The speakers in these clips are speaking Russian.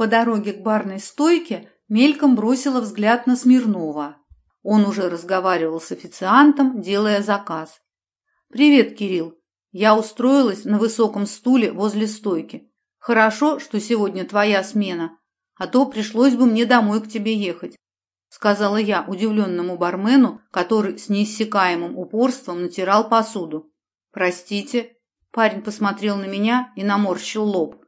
По дороге к барной стойке мельком бросила взгляд на Смирнова. Он уже разговаривал с официантом, делая заказ. «Привет, Кирилл. Я устроилась на высоком стуле возле стойки. Хорошо, что сегодня твоя смена, а то пришлось бы мне домой к тебе ехать», сказала я удивленному бармену, который с неиссякаемым упорством натирал посуду. «Простите». Парень посмотрел на меня и наморщил лоб.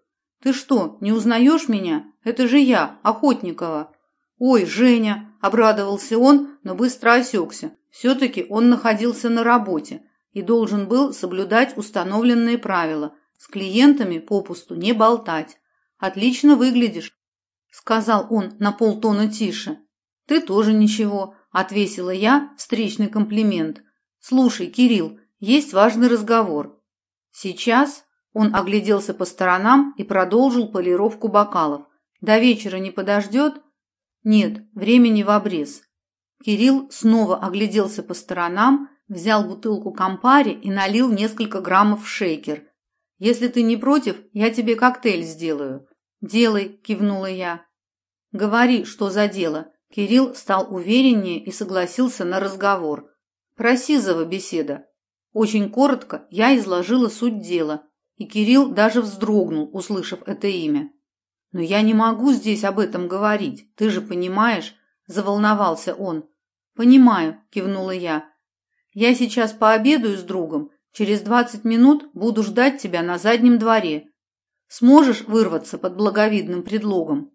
«Ты что, не узнаешь меня? Это же я, Охотникова». «Ой, Женя!» – обрадовался он, но быстро осекся. Все-таки он находился на работе и должен был соблюдать установленные правила – с клиентами попусту не болтать. «Отлично выглядишь», – сказал он на полтона тише. «Ты тоже ничего», – отвесила я встречный комплимент. «Слушай, Кирилл, есть важный разговор». «Сейчас?» – он огляделся по сторонам и продолжил полировку бокалов. «До вечера не подождет?» Нет, времени в обрез. Кирилл снова огляделся по сторонам, взял бутылку компари и налил несколько граммов в шейкер. «Если ты не против, я тебе коктейль сделаю». «Делай», – кивнула я. «Говори, что за дело». Кирилл стал увереннее и согласился на разговор. Про Сизова беседа. Очень коротко я изложила суть дела, и Кирилл даже вздрогнул, услышав это имя. «Но я не могу здесь об этом говорить, ты же понимаешь?» – заволновался он. «Понимаю», – кивнула я. «Я сейчас пообедаю с другом, через двадцать минут буду ждать тебя на заднем дворе. Сможешь вырваться под благовидным предлогом?»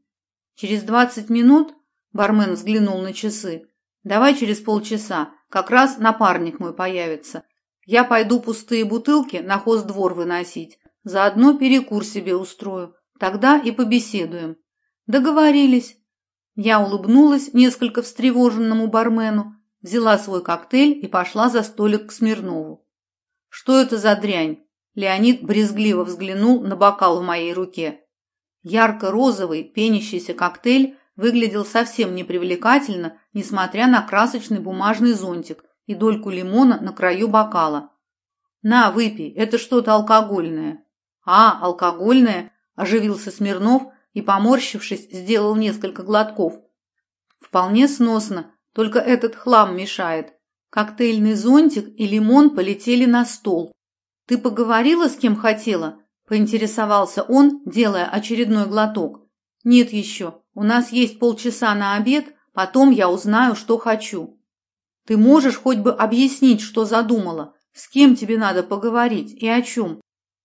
«Через двадцать минут?» – бармен взглянул на часы. «Давай через полчаса, как раз напарник мой появится. Я пойду пустые бутылки на хоздвор выносить, заодно перекур себе устрою. Тогда и побеседуем. Договорились. Я улыбнулась несколько встревоженному бармену, взяла свой коктейль и пошла за столик к Смирнову. Что это за дрянь? Леонид брезгливо взглянул на бокал в моей руке. Ярко-розовый пенящийся коктейль выглядел совсем непривлекательно, несмотря на красочный бумажный зонтик и дольку лимона на краю бокала. «На, выпей, это что-то алкогольное». «А, алкогольное? Оживился Смирнов и, поморщившись, сделал несколько глотков. Вполне сносно, только этот хлам мешает. Коктейльный зонтик и лимон полетели на стол. Ты поговорила с кем хотела? Поинтересовался он, делая очередной глоток. Нет еще. У нас есть полчаса на обед, потом я узнаю, что хочу. Ты можешь хоть бы объяснить, что задумала? С кем тебе надо поговорить и о чем?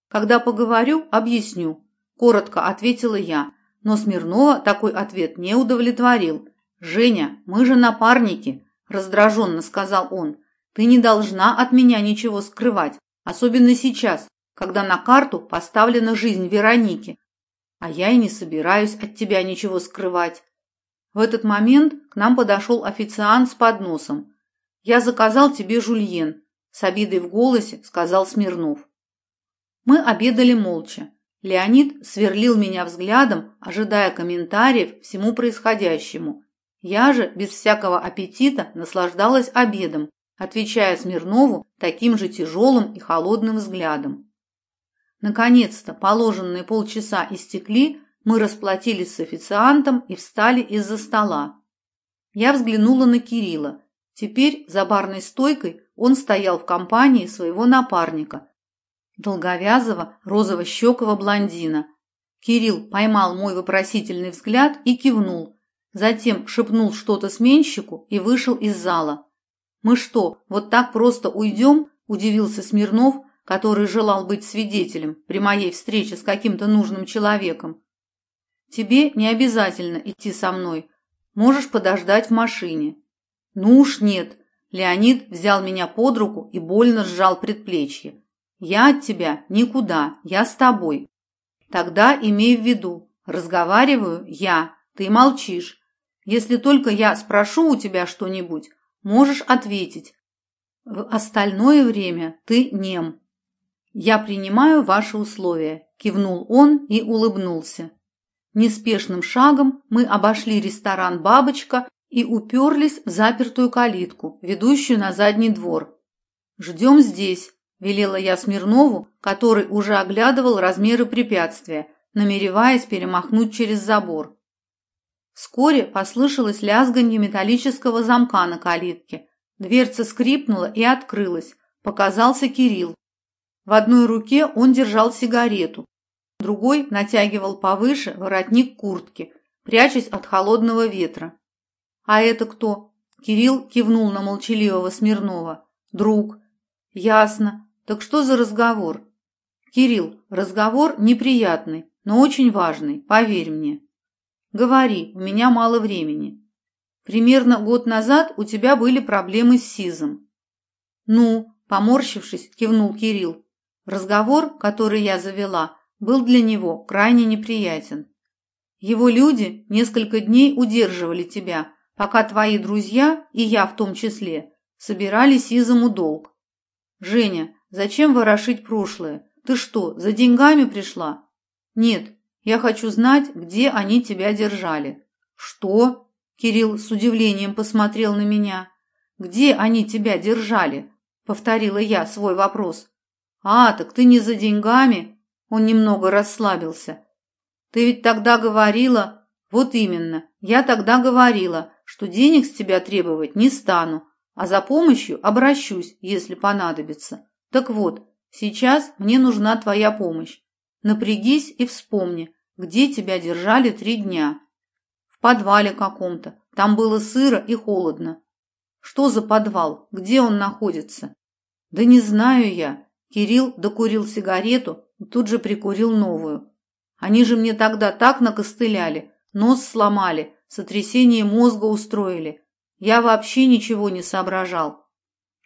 Когда поговорю, объясню коротко ответила я, но Смирнова такой ответ не удовлетворил. «Женя, мы же напарники», – раздраженно сказал он. «Ты не должна от меня ничего скрывать, особенно сейчас, когда на карту поставлена жизнь Вероники. А я и не собираюсь от тебя ничего скрывать». В этот момент к нам подошел официант с подносом. «Я заказал тебе жульен», – с обидой в голосе сказал Смирнов. Мы обедали молча. Леонид сверлил меня взглядом, ожидая комментариев всему происходящему. Я же без всякого аппетита наслаждалась обедом, отвечая Смирнову таким же тяжелым и холодным взглядом. Наконец-то положенные полчаса истекли, мы расплатились с официантом и встали из-за стола. Я взглянула на Кирилла. Теперь за барной стойкой он стоял в компании своего напарника, долговязого, розово-щекого блондина. Кирилл поймал мой вопросительный взгляд и кивнул. Затем шепнул что-то сменщику и вышел из зала. «Мы что, вот так просто уйдем?» – удивился Смирнов, который желал быть свидетелем при моей встрече с каким-то нужным человеком. «Тебе не обязательно идти со мной. Можешь подождать в машине». «Ну уж нет». Леонид взял меня под руку и больно сжал предплечье. Я от тебя никуда, я с тобой. Тогда имей в виду, разговариваю я, ты молчишь. Если только я спрошу у тебя что-нибудь, можешь ответить. В остальное время ты нем. Я принимаю ваши условия, кивнул он и улыбнулся. Неспешным шагом мы обошли ресторан «Бабочка» и уперлись в запертую калитку, ведущую на задний двор. «Ждем здесь», велела я Смирнову, который уже оглядывал размеры препятствия, намереваясь перемахнуть через забор. Вскоре послышалось лязганье металлического замка на калитке. Дверца скрипнула и открылась. Показался Кирилл. В одной руке он держал сигарету, другой натягивал повыше воротник куртки, прячась от холодного ветра. «А это кто?» Кирилл кивнул на молчаливого Смирнова. «Друг». «Ясно. Так что за разговор?» «Кирилл, разговор неприятный, но очень важный, поверь мне». «Говори, у меня мало времени». «Примерно год назад у тебя были проблемы с СИЗом». «Ну», поморщившись, кивнул Кирилл. Разговор, который я завела, был для него крайне неприятен. Его люди несколько дней удерживали тебя, пока твои друзья, и я в том числе, собирали Сизому долг. Женя, зачем ворошить прошлое? Ты что, за деньгами пришла? Нет, я хочу знать, где они тебя держали. Что? Кирилл с удивлением посмотрел на меня. Где они тебя держали? Повторила я свой вопрос. А, так ты не за деньгами? Он немного расслабился. Ты ведь тогда говорила... Вот именно, я тогда говорила, что денег с тебя требовать не стану, а за помощью обращусь, если понадобится. Так вот, сейчас мне нужна твоя помощь. Напрягись и вспомни, где тебя держали три дня. В подвале каком-то. Там было сыро и холодно. Что за подвал? Где он находится? Да не знаю я. Кирилл докурил сигарету и тут же прикурил новую. Они же мне тогда так накостыляли, нос сломали, сотрясение мозга устроили. Я вообще ничего не соображал.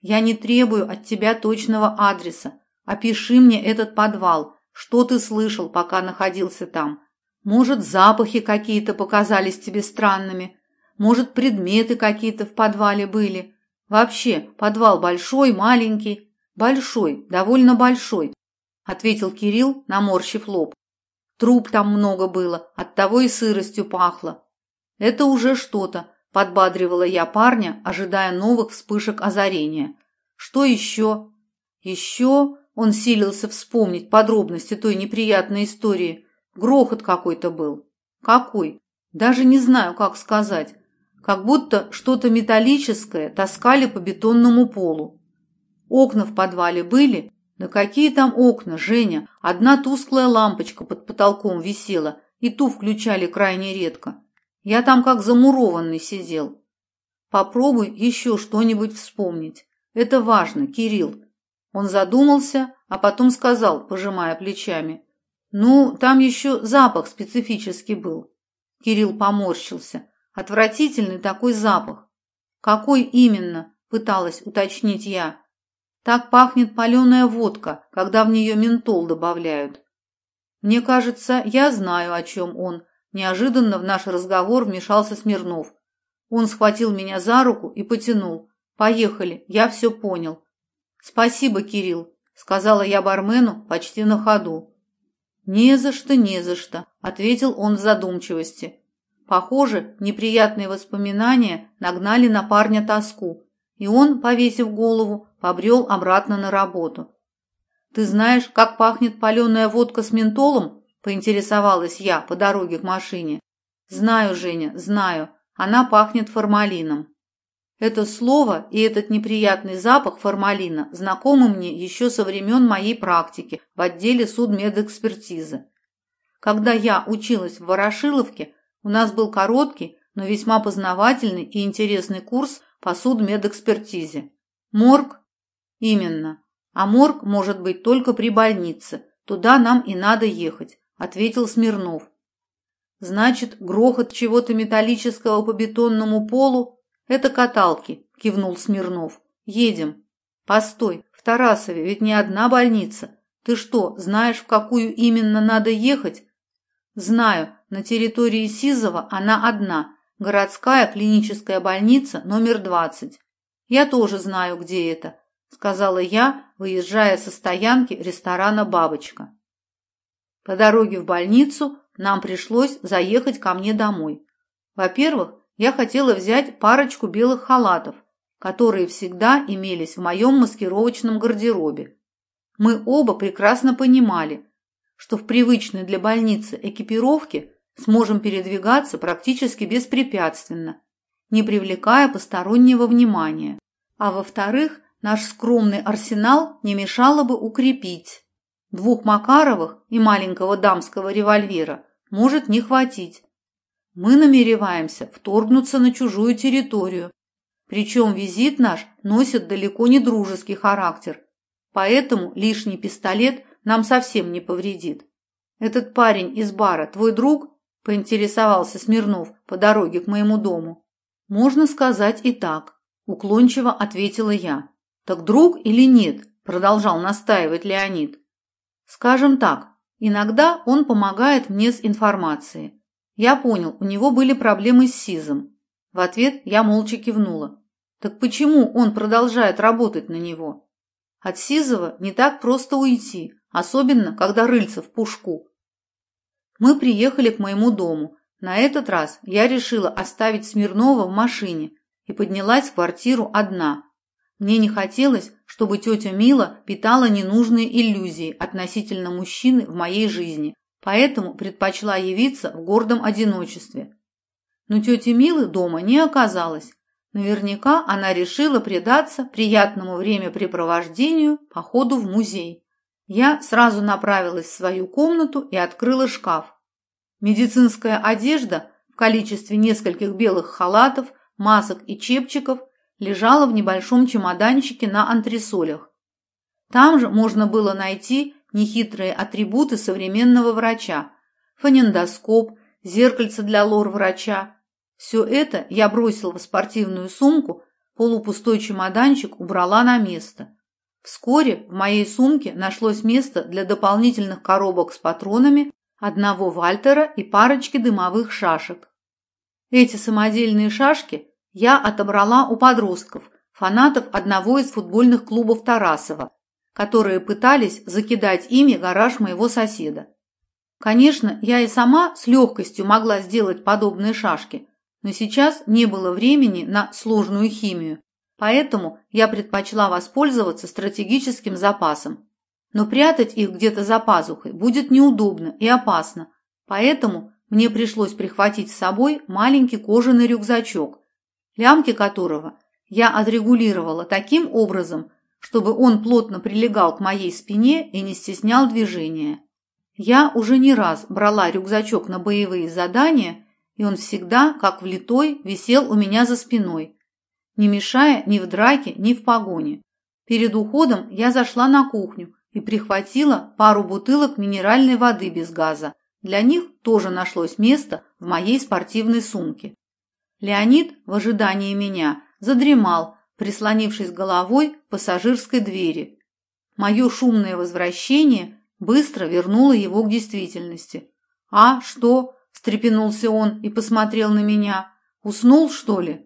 Я не требую от тебя точного адреса. Опиши мне этот подвал. Что ты слышал, пока находился там? Может, запахи какие-то показались тебе странными? Может, предметы какие-то в подвале были? Вообще, подвал большой, маленький? «Большой, довольно большой», — ответил Кирилл, наморщив лоб. «Труп там много было, оттого и сыростью пахло». «Это уже что-то», — подбадривала я парня, ожидая новых вспышек озарения. «Что еще?» «Еще...» — он силился вспомнить подробности той неприятной истории. Грохот какой-то был. «Какой?» «Даже не знаю, как сказать. Как будто что-то металлическое таскали по бетонному полу. Окна в подвале были? Да какие там окна, Женя? Одна тусклая лампочка под потолком висела, и ту включали крайне редко. Я там как замурованный сидел. Попробуй еще что-нибудь вспомнить. Это важно, Кирилл. Он задумался, а потом сказал, пожимая плечами. Ну, там еще запах специфический был. Кирилл поморщился. Отвратительный такой запах. Какой именно? Пыталась уточнить я. Так пахнет паленая водка, когда в нее ментол добавляют. Мне кажется, я знаю, о чем он. Неожиданно в наш разговор вмешался Смирнов. Он схватил меня за руку и потянул. «Поехали, я все понял». «Спасибо, Кирилл», — сказала я бармену почти на ходу. «Не за что, не за что», — ответил он в задумчивости. Похоже, неприятные воспоминания нагнали на парня тоску, и он, повесив голову, побрел обратно на работу. «Ты знаешь, как пахнет паленая водка с ментолом?» – поинтересовалась я по дороге к машине. «Знаю, Женя, знаю. Она пахнет формалином». Это слово и этот неприятный запах формалина знакомы мне еще со времен моей практики в отделе судмедэкспертизы. Когда я училась в Ворошиловке, у нас был короткий, но весьма познавательный и интересный курс по судмедэкспертизе. Морг? Именно. А морг может быть только при больнице. Туда нам и надо ехать, ответил Смирнов. Значит, грохот чего-то металлического по бетонному полу – это каталки, кивнул Смирнов. Едем. Постой, в Тарасове ведь не одна больница. Ты что, знаешь, в какую именно надо ехать? Знаю, на территории Сизова она одна, Городская клиническая больница номер 20. Я тоже знаю, где это, сказала я, выезжая со стоянки ресторана «Бабочка». По дороге в больницу нам пришлось заехать ко мне домой. Во-первых, я хотела взять парочку белых халатов, которые всегда имелись в моем маскировочном гардеробе. Мы оба прекрасно понимали, что в привычной для больницы экипировке сможем передвигаться практически беспрепятственно, не привлекая постороннего внимания. А во-вторых, наш скромный арсенал не мешало бы укрепить. Двух Макаровых и маленького дамского револьвера может не хватить. Мы намереваемся вторгнуться на чужую территорию. Причем визит наш носит далеко не дружеский характер, поэтому лишний пистолет нам совсем не повредит. Этот парень из бара твой друг? Поинтересовался Смирнов по дороге к моему дому. Можно сказать и так, уклончиво ответила я. Так друг или нет? Продолжал настаивать Леонид. Скажем так, иногда он помогает мне с информацией. Я понял, у него были проблемы с СИЗом. В ответ я молча кивнула. Так почему он продолжает работать на него? От Сизова не так просто уйти, особенно когда рыльца в пушку. Мы приехали к моему дому. На этот раз я решила оставить Смирнова в машине и поднялась в квартиру одна. Мне не хотелось, чтобы тетя Мила питала ненужные иллюзии относительно мужчины в моей жизни, поэтому предпочла явиться в гордом одиночестве. Но тети Милы дома не оказалось. Наверняка она решила предаться приятному времяпрепровождению по ходу в музей. Я сразу направилась в свою комнату и открыла шкаф. Медицинская одежда в количестве нескольких белых халатов, масок и чепчиков лежала в небольшом чемоданчике на антресолях. Там же можно было найти нехитрые атрибуты современного врача – фонендоскоп, зеркальце для лор-врача. Все это я бросила в спортивную сумку, полупустой чемоданчик убрала на место. Вскоре в моей сумке нашлось место для дополнительных коробок с патронами, одного Вальтера и парочки дымовых шашек. Эти самодельные шашки я отобрала у подростков, фанатов одного из футбольных клубов Тарасова, которые пытались закидать ими гараж моего соседа. Конечно, я и сама с легкостью могла сделать подобные шашки, но сейчас не было времени на сложную химию, Поэтому я предпочла воспользоваться стратегическим запасом. Но прятать их где-то за пазухой будет неудобно и опасно, поэтому мне пришлось прихватить с собой маленький кожаный рюкзачок, лямки которого я отрегулировала таким образом, чтобы он плотно прилегал к моей спине и не стеснял движения. Я уже не раз брала рюкзачок на боевые задания, и он всегда, как влитой, висел у меня за спиной, не мешая ни в драке, ни в погоне. Перед уходом я зашла на кухню и прихватила пару бутылок минеральной воды без газа. Для них тоже нашлось место в моей спортивной сумке. Леонид в ожидании меня задремал, прислонившись головой к пассажирской двери. Мое шумное возвращение быстро вернуло его к действительности. «А, что?» – встрепенулся он и посмотрел на меня. «Уснул, что ли?»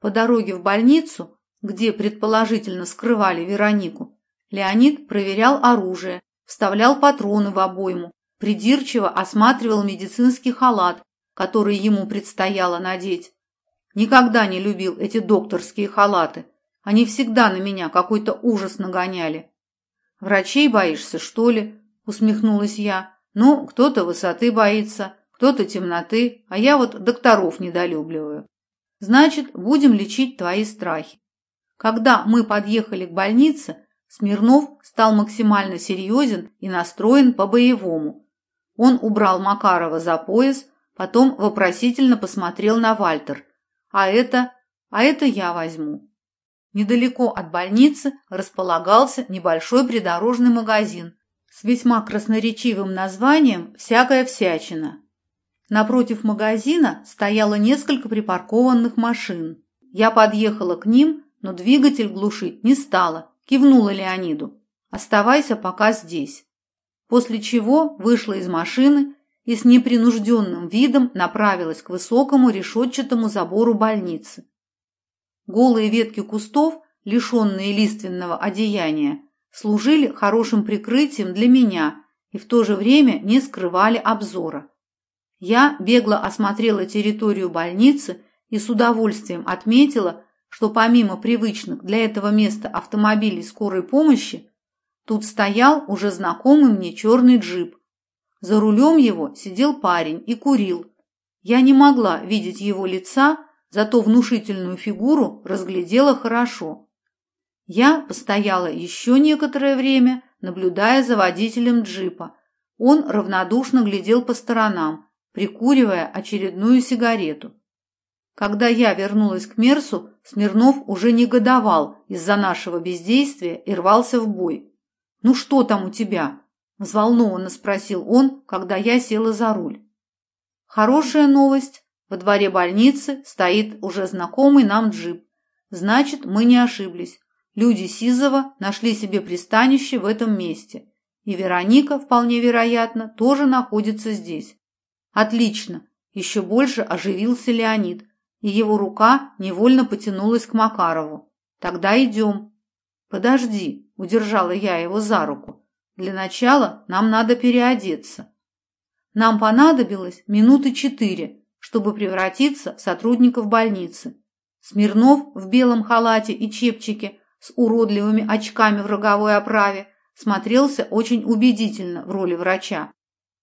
По дороге в больницу, где предположительно скрывали Веронику, Леонид проверял оружие, вставлял патроны в обойму, придирчиво осматривал медицинский халат, который ему предстояло надеть. Никогда не любил эти докторские халаты. Они всегда на меня какой-то ужас нагоняли. «Врачей боишься, что ли?» – усмехнулась я. «Ну, кто-то высоты боится, кто-то темноты, а я вот докторов недолюбливаю». Значит, будем лечить твои страхи. Когда мы подъехали к больнице, Смирнов стал максимально серьезен и настроен по-боевому. Он убрал Макарова за пояс, потом вопросительно посмотрел на Вальтер. «А это... а это я возьму». Недалеко от больницы располагался небольшой придорожный магазин с весьма красноречивым названием «Всякая всячина». Напротив магазина стояло несколько припаркованных машин. Я подъехала к ним, но двигатель глушить не стала, кивнула Леониду. «Оставайся пока здесь». После чего вышла из машины и с непринужденным видом направилась к высокому решетчатому забору больницы. Голые ветки кустов, лишенные лиственного одеяния, служили хорошим прикрытием для меня и в то же время не скрывали обзора. Я бегло осмотрела территорию больницы и с удовольствием отметила, что помимо привычных для этого места автомобилей скорой помощи, тут стоял уже знакомый мне черный джип, За рулем его сидел парень и курил. Я не могла видеть его лица, зато внушительную фигуру разглядела хорошо. Я постояла еще некоторое время, наблюдая за водителем джипа. Он равнодушно глядел по сторонам, прикуривая очередную сигарету. Когда я вернулась к Мерсу, Смирнов уже негодовал из-за нашего бездействия и рвался в бой. «Ну что там у тебя?» – взволнованно спросил он, когда я села за руль. «Хорошая новость. Во дворе больницы стоит уже знакомый нам джип. Значит, мы не ошиблись. Люди Сизова нашли себе пристанище в этом месте. И Вероника, вполне вероятно, тоже находится здесь. Отлично. Еще больше оживился Леонид, и его рука невольно потянулась к Макарову. Тогда идем. Подожди, удержала я его за руку. Для начала нам надо переодеться. Нам понадобилось минуты четыре, чтобы превратиться в сотрудников больницы. Смирнов в белом халате и чепчике с уродливыми очками в роговой оправе смотрелся очень убедительно в роли врача.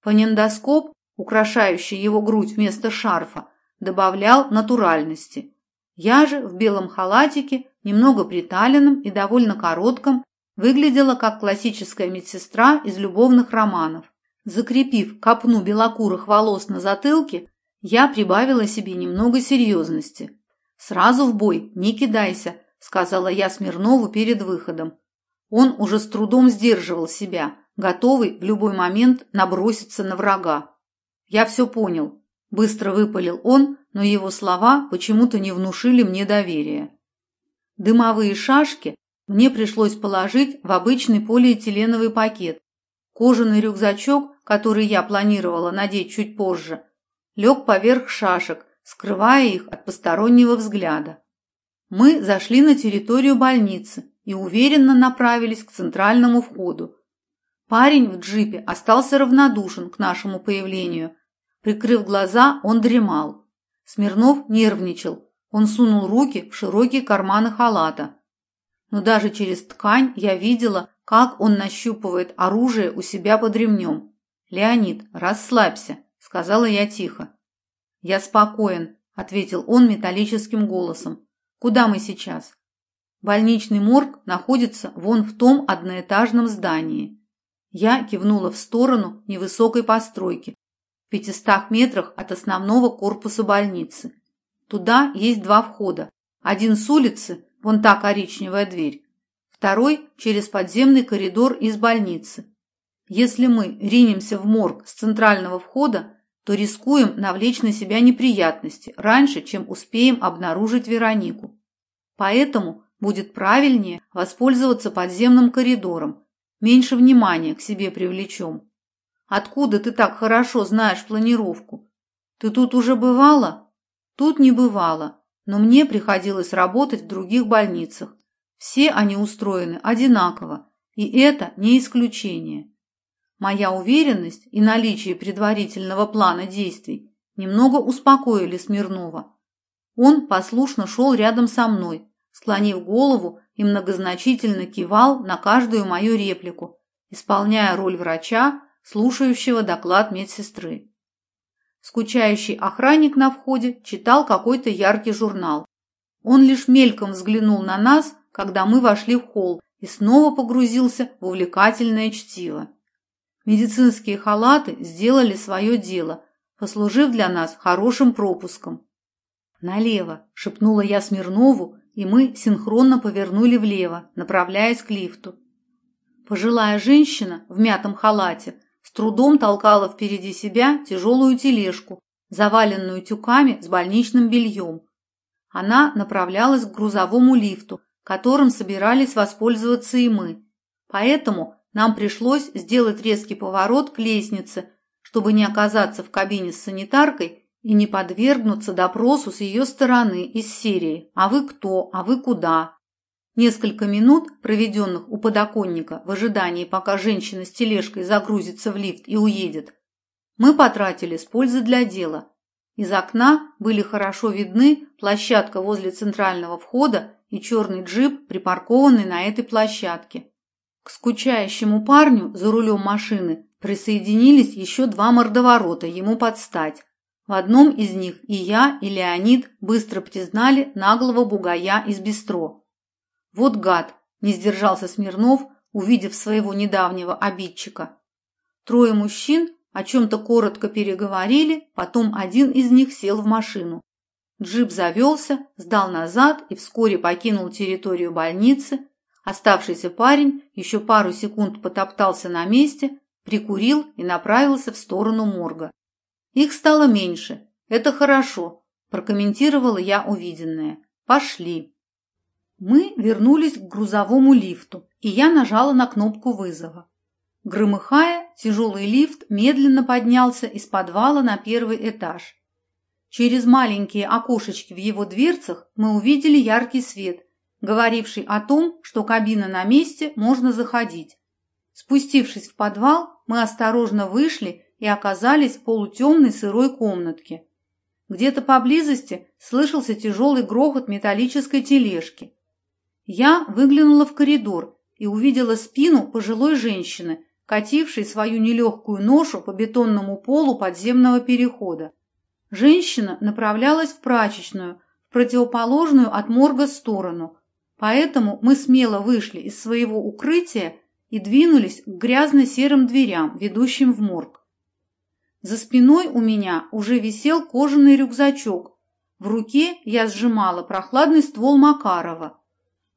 Фонендоскоп, украшающий его грудь вместо шарфа, добавлял натуральности. Я же в белом халатике, немного приталенном и довольно коротком, выглядела как классическая медсестра из любовных романов. Закрепив копну белокурых волос на затылке, я прибавила себе немного серьезности. «Сразу в бой, не кидайся», — сказала я Смирнову перед выходом. Он уже с трудом сдерживал себя, готовый в любой момент наброситься на врага. «Я все понял», — быстро выпалил он, но его слова почему-то не внушили мне доверия. Дымовые шашки мне пришлось положить в обычный полиэтиленовый пакет. Кожаный рюкзачок который я планировала надеть чуть позже, лег поверх шашек, скрывая их от постороннего взгляда. Мы зашли на территорию больницы и уверенно направились к центральному входу. Парень в джипе остался равнодушен к нашему появлению. Прикрыв глаза, он дремал. Смирнов нервничал. Он сунул руки в широкие карманы халата. Но даже через ткань я видела, как он нащупывает оружие у себя под ремнем. «Леонид, расслабься», — сказала я тихо. «Я спокоен», — ответил он металлическим голосом. «Куда мы сейчас?» «Больничный морг находится вон в том одноэтажном здании». Я кивнула в сторону невысокой постройки, в пятистах метрах от основного корпуса больницы. Туда есть два входа. Один с улицы, вон та коричневая дверь, второй через подземный коридор из больницы. Если мы ринемся в морг с центрального входа, то рискуем навлечь на себя неприятности раньше, чем успеем обнаружить Веронику. Поэтому будет правильнее воспользоваться подземным коридором, меньше внимания к себе привлечем. Откуда ты так хорошо знаешь планировку? Ты тут уже бывала? Тут не бывала, но мне приходилось работать в других больницах. Все они устроены одинаково, и это не исключение. Моя уверенность и наличие предварительного плана действий немного успокоили Смирнова. Он послушно шел рядом со мной, склонив голову и многозначительно кивал на каждую мою реплику, исполняя роль врача, слушающего доклад медсестры. Скучающий охранник на входе читал какой-то яркий журнал. Он лишь мельком взглянул на нас, когда мы вошли в холл, и снова погрузился в увлекательное чтиво. Медицинские халаты сделали свое дело, послужив для нас хорошим пропуском. «Налево!» – шепнула я Смирнову, и мы синхронно повернули влево, направляясь к лифту. Пожилая женщина в мятом халате трудом толкала впереди себя тяжелую тележку, заваленную тюками с больничным бельем. Она направлялась к грузовому лифту, которым собирались воспользоваться и мы. Поэтому нам пришлось сделать резкий поворот к лестнице, чтобы не оказаться в кабине с санитаркой и не подвергнуться допросу с ее стороны из серии «А вы кто? А вы куда?». Несколько минут, проведенных у подоконника в ожидании, пока женщина с тележкой загрузится в лифт и уедет, мы потратили с пользой для дела. Из окна были хорошо видны площадка возле центрального входа и черный джип, припаркованный на этой площадке. К скучающему парню за рулем машины Присоединились еще два мордоворота ему подстать. В одном из них и я, и Леонид быстро признали наглого бугая из бистро. Вот гад, не сдержался Смирнов, увидев своего недавнего обидчика. Трое мужчин о чем-то коротко переговорили, потом один из них сел в машину. Джип завелся, сдал назад и вскоре покинул территорию больницы. Оставшийся парень еще пару секунд потоптался на месте, прикурил и направился в сторону морга. Их стало меньше. Это хорошо, прокомментировала я увиденное. Пошли. Мы вернулись к грузовому лифту, и я нажала на кнопку вызова. Громыхая, тяжелый лифт медленно поднялся из подвала на первый этаж. Через маленькие окошечки в его дверцах мы увидели яркий свет, говоривший о том, что кабина на месте, можно заходить. Спустившись в подвал, мы осторожно вышли и оказались в полутемной сырой комнатке. Где-то поблизости слышался тяжелый грохот металлической тележки. Я выглянула в коридор и увидела спину пожилой женщины, катившей свою нелегкую ношу по бетонному полу подземного перехода. Женщина направлялась в прачечную, в противоположную от морга сторону, поэтому мы смело вышли из своего укрытия и двинулись к грязно-серым дверям, ведущим в морг. За спиной у меня уже висел кожаный рюкзачок. В руке я сжимала прохладный ствол Макарова.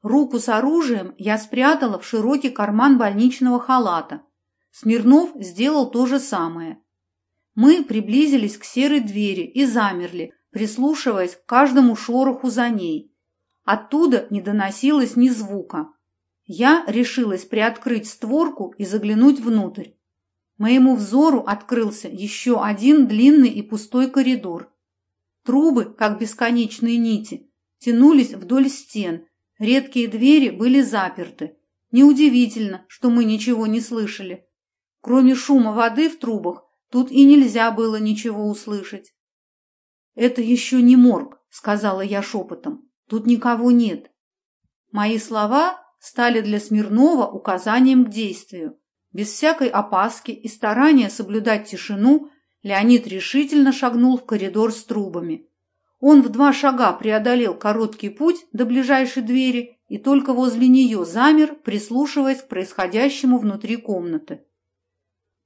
Руку с оружием я спрятала в широкий карман больничного халата. Смирнов сделал то же самое. Мы приблизились к серой двери и замерли, прислушиваясь к каждому шороху за ней. Оттуда не доносилось ни звука. Я решилась приоткрыть створку и заглянуть внутрь. Моему взору открылся еще один длинный и пустой коридор. Трубы, как бесконечные нити, тянулись вдоль стен, редкие двери были заперты. Неудивительно, что мы ничего не слышали. Кроме шума воды в трубах, тут и нельзя было ничего услышать. «Это еще не морг», — сказала я шепотом. «Тут никого нет». Мои слова стали для Смирнова указанием к действию. Без всякой опаски и старания соблюдать тишину Леонид решительно шагнул в коридор с трубами. Он в два шага преодолел короткий путь до ближайшей двери и только возле нее замер, прислушиваясь к происходящему внутри комнаты.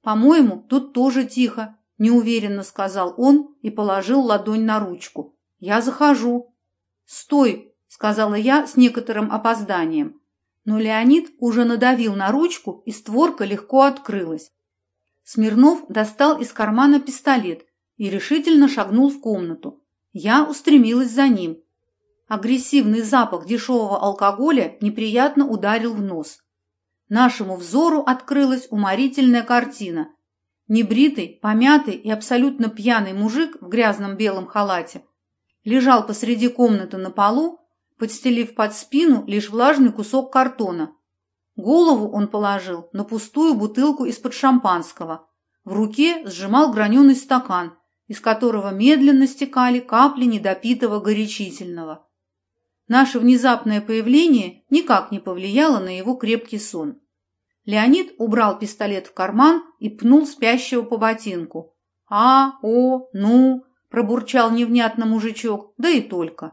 «По-моему, тут тоже тихо», – неуверенно сказал он и положил ладонь на ручку. «Я захожу». «Стой», – сказала я с некоторым опозданием. Но Леонид уже надавил на ручку, и створка легко открылась. Смирнов достал из кармана пистолет и решительно шагнул в комнату. Я устремилась за ним. Агрессивный запах дешевого алкоголя неприятно ударил в нос нашему взору открылась уморительная картина. Небритый, помятый и абсолютно пьяный мужик в грязном белом халате лежал посреди комнаты на полу, подстелив под спину лишь влажный кусок картона. Голову он положил на пустую бутылку из-под шампанского. В руке сжимал граненый стакан, из которого медленно стекали капли недопитого горячительного. Наше внезапное появление никак не повлияло на его крепкий сон. Леонид убрал пистолет в карман и пнул спящего по ботинку. «А, о, ну!» – пробурчал невнятно мужичок, да и только.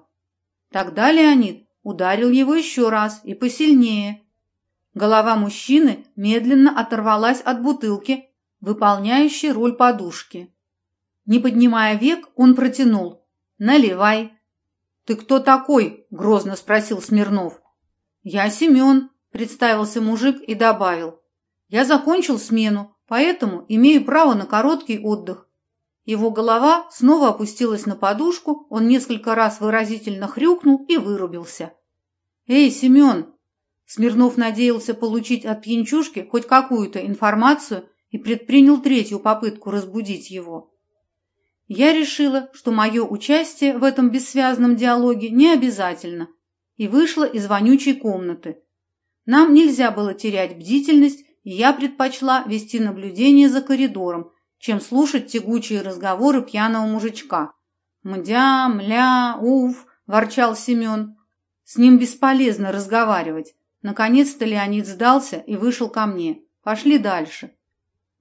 Тогда Леонид ударил его еще раз и посильнее. Голова мужчины медленно оторвалась от бутылки, выполняющей роль подушки. Не поднимая век, он протянул. «Наливай». «Ты кто такой?» – грозно спросил Смирнов. «Я Семен», представился мужик и добавил. Я закончил смену, поэтому имею право на короткий отдых. Его голова снова опустилась на подушку, он несколько раз выразительно хрюкнул и вырубился. «Эй, Семен!» Смирнов надеялся получить от пьянчушки хоть какую-то информацию и предпринял третью попытку разбудить его. Я решила, что мое участие в этом бессвязном диалоге не обязательно, и вышла из вонючей комнаты, нам нельзя было терять бдительность, и я предпочла вести наблюдение за коридором, чем слушать тягучие разговоры пьяного мужичка. «Мдя, мля, уф!» – ворчал Семен. С ним бесполезно разговаривать. Наконец-то Леонид сдался и вышел ко мне. Пошли дальше.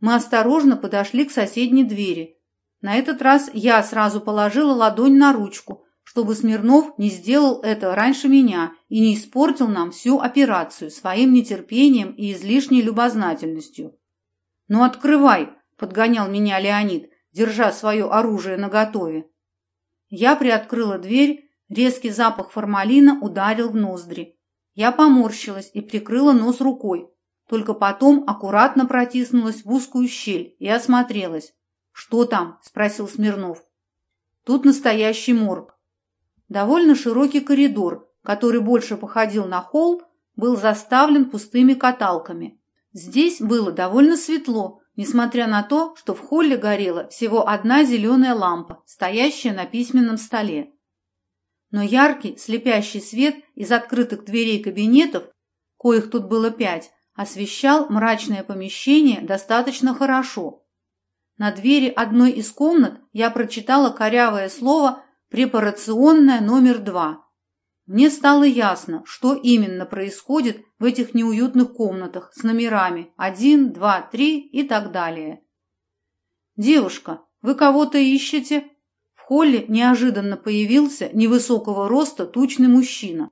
Мы осторожно подошли к соседней двери. На этот раз я сразу положила ладонь на ручку, чтобы Смирнов не сделал это раньше меня и не испортил нам всю операцию своим нетерпением и излишней любознательностью. «Ну, открывай!» – подгонял меня Леонид, держа свое оружие наготове. Я приоткрыла дверь, резкий запах формалина ударил в ноздри. Я поморщилась и прикрыла нос рукой, только потом аккуратно протиснулась в узкую щель и осмотрелась. «Что там?» – спросил Смирнов. «Тут настоящий морг. Довольно широкий коридор, который больше походил на холл, был заставлен пустыми каталками. Здесь было довольно светло, несмотря на то, что в холле горела всего одна зеленая лампа, стоящая на письменном столе. Но яркий, слепящий свет из открытых дверей кабинетов, коих тут было пять, освещал мрачное помещение достаточно хорошо. На двери одной из комнат я прочитала корявое слово Препарационная номер два. Мне стало ясно, что именно происходит в этих неуютных комнатах с номерами один, два, три и так далее. «Девушка, вы кого-то ищете?» В холле неожиданно появился невысокого роста тучный мужчина.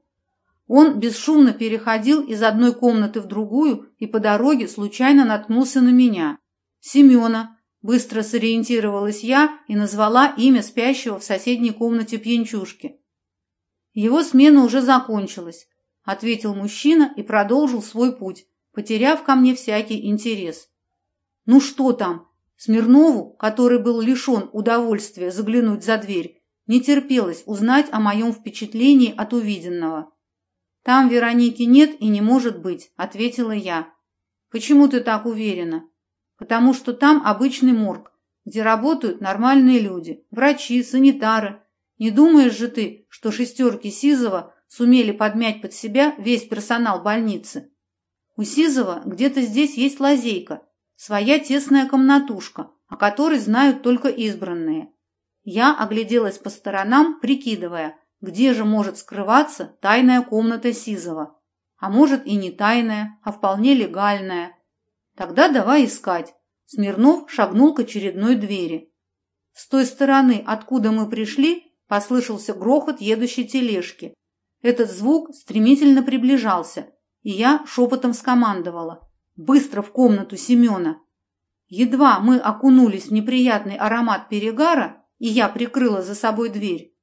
Он бесшумно переходил из одной комнаты в другую и по дороге случайно наткнулся на меня. Семена, Быстро сориентировалась я и назвала имя спящего в соседней комнате пьянчушки. Его смена уже закончилась, ответил мужчина и продолжил свой путь, потеряв ко мне всякий интерес. Ну что там? Смирнову, который был лишен удовольствия заглянуть за дверь, не терпелось узнать о моем впечатлении от увиденного. «Там Вероники нет и не может быть», — ответила я. «Почему ты так уверена?» Потому что там обычный морг, где работают нормальные люди, врачи, санитары. Не думаешь же ты, что шестерки Сизова сумели подмять под себя весь персонал больницы? У Сизова где-то здесь есть лазейка, своя тесная комнатушка, о которой знают только избранные. Я огляделась по сторонам, прикидывая, где же может скрываться тайная комната Сизова. А может и не тайная, а вполне легальная, Тогда давай искать. Смирнов шагнул к очередной двери. С той стороны, откуда мы пришли, послышался грохот едущей тележки. Этот звук стремительно приближался, и я шепотом скомандовала. «Быстро в комнату Семена!» Едва мы окунулись в неприятный аромат перегара, и я прикрыла за собой дверь,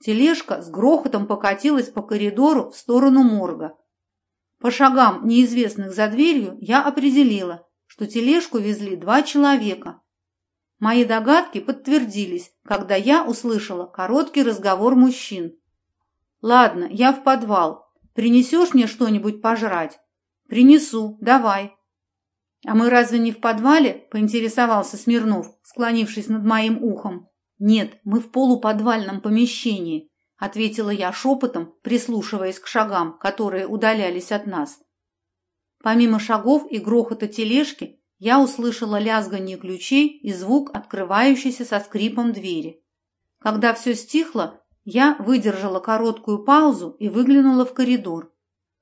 тележка с грохотом покатилась по коридору в сторону морга. По шагам, неизвестных за дверью, я определила, что тележку везли два человека. Мои догадки подтвердились, когда я услышала короткий разговор мужчин. «Ладно, я в подвал. Принесешь мне что-нибудь пожрать?» «Принесу. Давай». «А мы разве не в подвале?» – поинтересовался Смирнов, склонившись над моим ухом. «Нет, мы в полуподвальном помещении ответила я шепотом, прислушиваясь к шагам, которые удалялись от нас. Помимо шагов и грохота тележки, я услышала лязганье ключей и звук открывающейся со скрипом двери. Когда все стихло, я выдержала короткую паузу и выглянула в коридор.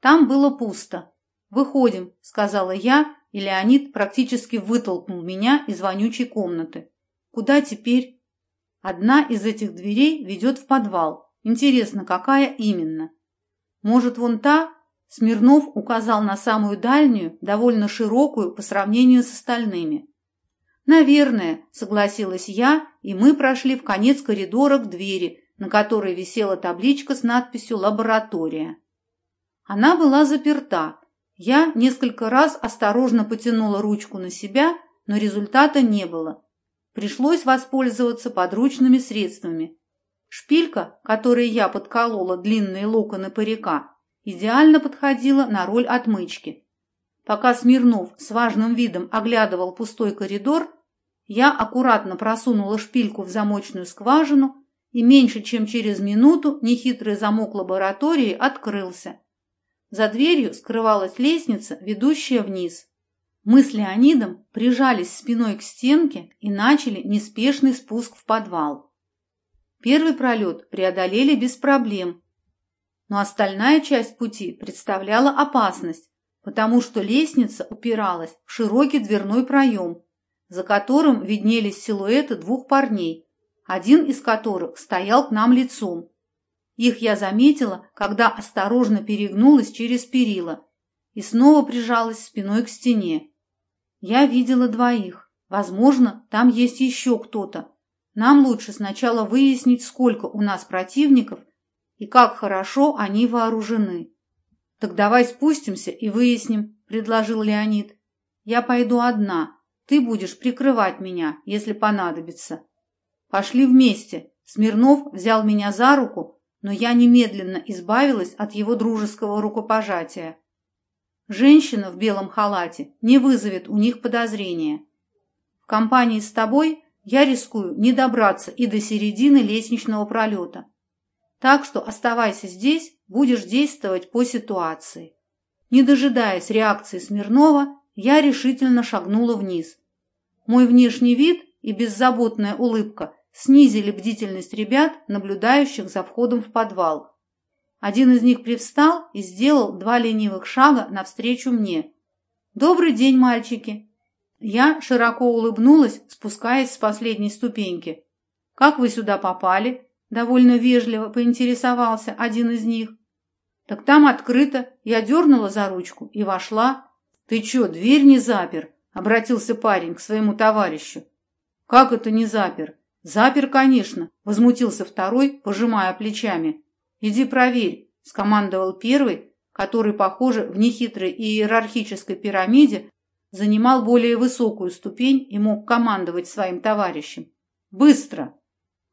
Там было пусто. «Выходим», — сказала я, и Леонид практически вытолкнул меня из вонючей комнаты. «Куда теперь?» Одна из этих дверей ведет в подвал, Интересно, какая именно? Может, вон та? Смирнов указал на самую дальнюю, довольно широкую по сравнению с остальными. Наверное, согласилась я, и мы прошли в конец коридора к двери, на которой висела табличка с надписью «Лаборатория». Она была заперта. Я несколько раз осторожно потянула ручку на себя, но результата не было. Пришлось воспользоваться подручными средствами, Шпилька, которой я подколола длинные локоны парика, идеально подходила на роль отмычки. Пока Смирнов с важным видом оглядывал пустой коридор, я аккуратно просунула шпильку в замочную скважину, и меньше чем через минуту нехитрый замок лаборатории открылся. За дверью скрывалась лестница, ведущая вниз. Мы с Леонидом прижались спиной к стенке и начали неспешный спуск в подвал. Первый пролет преодолели без проблем, но остальная часть пути представляла опасность, потому что лестница упиралась в широкий дверной проем, за которым виднелись силуэты двух парней, один из которых стоял к нам лицом. Их я заметила, когда осторожно перегнулась через перила и снова прижалась спиной к стене. Я видела двоих. Возможно, там есть еще кто-то. Нам лучше сначала выяснить, сколько у нас противников и как хорошо они вооружены. Так давай спустимся и выясним, предложил Леонид. Я пойду одна. Ты будешь прикрывать меня, если понадобится. Пошли вместе. Смирнов взял меня за руку, но я немедленно избавилась от его дружеского рукопожатия. Женщина в белом халате не вызовет у них подозрения. В компании с тобой я рискую не добраться и до середины лестничного пролета. Так что оставайся здесь, будешь действовать по ситуации. Не дожидаясь реакции Смирнова, я решительно шагнула вниз. Мой внешний вид и беззаботная улыбка снизили бдительность ребят, наблюдающих за входом в подвал. Один из них привстал и сделал два ленивых шага навстречу мне. «Добрый день, мальчики!» Я широко улыбнулась, спускаясь с последней ступеньки. «Как вы сюда попали?» – довольно вежливо поинтересовался один из них. «Так там открыто. Я дернула за ручку и вошла». «Ты что, дверь не запер?» – обратился парень к своему товарищу. «Как это не запер?» «Запер, конечно», – возмутился второй, пожимая плечами. «Иди проверь», – скомандовал первый, который, похоже, в нехитрой иерархической пирамиде занимал более высокую ступень и мог командовать своим товарищем. «Быстро!»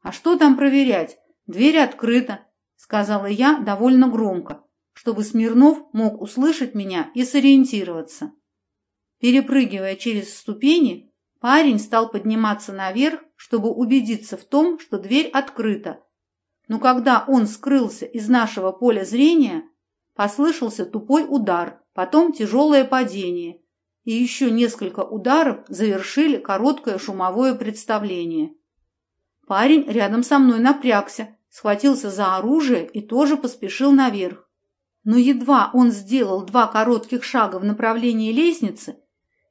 «А что там проверять? Дверь открыта», – сказала я довольно громко, чтобы Смирнов мог услышать меня и сориентироваться. Перепрыгивая через ступени, парень стал подниматься наверх, чтобы убедиться в том, что дверь открыта, но когда он скрылся из нашего поля зрения, послышался тупой удар, потом тяжелое падение, и еще несколько ударов завершили короткое шумовое представление. Парень рядом со мной напрягся, схватился за оружие и тоже поспешил наверх. Но едва он сделал два коротких шага в направлении лестницы,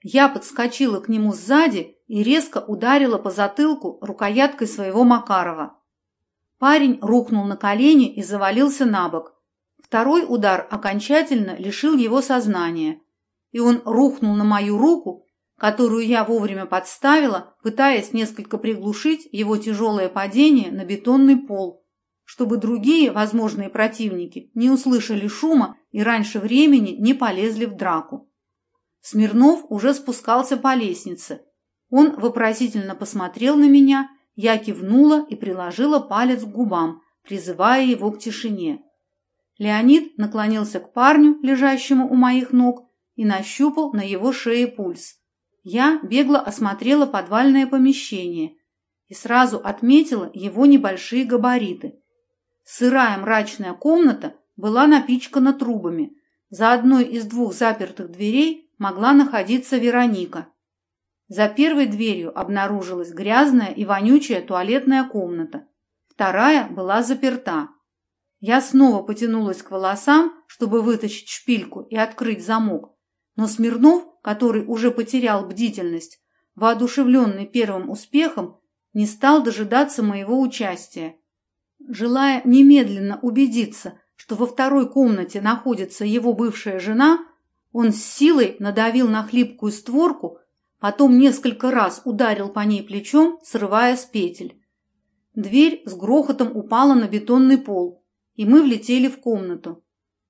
я подскочила к нему сзади и резко ударила по затылку рукояткой своего Макарова. Парень рухнул на колени и завалился на бок. Второй удар окончательно лишил его сознания, и он рухнул на мою руку, которую я вовремя подставила, пытаясь несколько приглушить его тяжелое падение на бетонный пол, чтобы другие возможные противники не услышали шума и раньше времени не полезли в драку. Смирнов уже спускался по лестнице. Он вопросительно посмотрел на меня я кивнула и приложила палец к губам, призывая его к тишине. Леонид наклонился к парню, лежащему у моих ног, и нащупал на его шее пульс. Я бегло осмотрела подвальное помещение и сразу отметила его небольшие габариты. Сырая мрачная комната была напичкана трубами. За одной из двух запертых дверей могла находиться Вероника. За первой дверью обнаружилась грязная и вонючая туалетная комната. Вторая была заперта. Я снова потянулась к волосам, чтобы вытащить шпильку и открыть замок. Но Смирнов, который уже потерял бдительность, воодушевленный первым успехом, не стал дожидаться моего участия. Желая немедленно убедиться, что во второй комнате находится его бывшая жена, он с силой надавил на хлипкую створку, Потом несколько раз ударил по ней плечом, срывая с петель. Дверь с грохотом упала на бетонный пол, и мы влетели в комнату.